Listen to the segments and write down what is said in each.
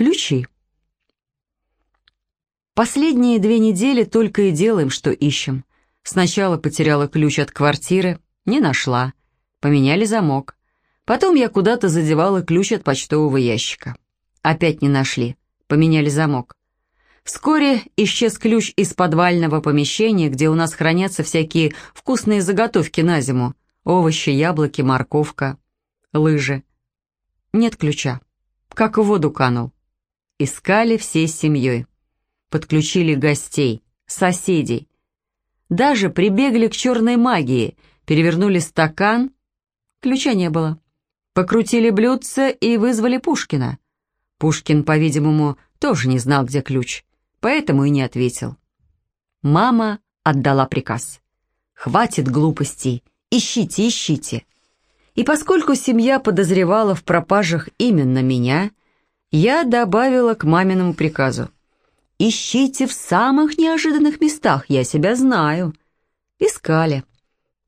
Ключи. Последние две недели только и делаем, что ищем. Сначала потеряла ключ от квартиры, не нашла. Поменяли замок. Потом я куда-то задевала ключ от почтового ящика. Опять не нашли. Поменяли замок. Вскоре исчез ключ из подвального помещения, где у нас хранятся всякие вкусные заготовки на зиму. Овощи, яблоки, морковка, лыжи. Нет ключа. Как в воду канул. Искали всей семьей. Подключили гостей, соседей. Даже прибегли к черной магии, перевернули стакан. Ключа не было. Покрутили блюдце и вызвали Пушкина. Пушкин, по-видимому, тоже не знал, где ключ, поэтому и не ответил. Мама отдала приказ. «Хватит глупостей, ищите, ищите». И поскольку семья подозревала в пропажах именно меня, я добавила к маминому приказу. «Ищите в самых неожиданных местах, я себя знаю». Искали.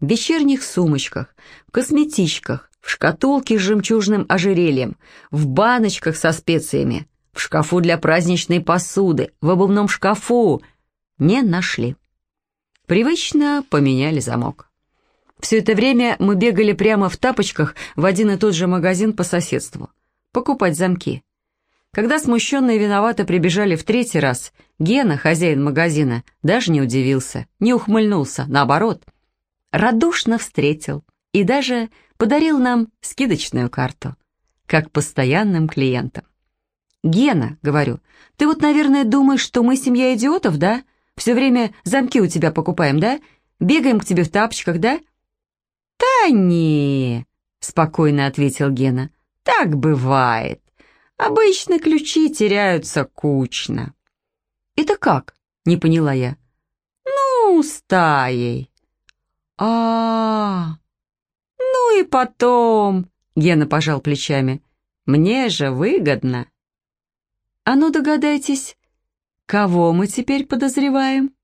В вечерних сумочках, в косметичках, в шкатулке с жемчужным ожерельем, в баночках со специями, в шкафу для праздничной посуды, в обувном шкафу. Не нашли. Привычно поменяли замок. Все это время мы бегали прямо в тапочках в один и тот же магазин по соседству. Покупать замки. Когда смущенно и виновато прибежали в третий раз, Гена, хозяин магазина, даже не удивился, не ухмыльнулся, наоборот. Радушно встретил и даже подарил нам скидочную карту, как постоянным клиентам. «Гена», — говорю, — «ты вот, наверное, думаешь, что мы семья идиотов, да? Все время замки у тебя покупаем, да? Бегаем к тебе в тапочках, да?» «Да не», — спокойно ответил Гена, — «так бывает. Обычно ключи теряются кучно». «Это как?» — не поняла я. «Ну, стаей». А, -а, а «Ну и потом...» — Гена пожал плечами. «Мне же выгодно». «А ну догадайтесь, кого мы теперь подозреваем?»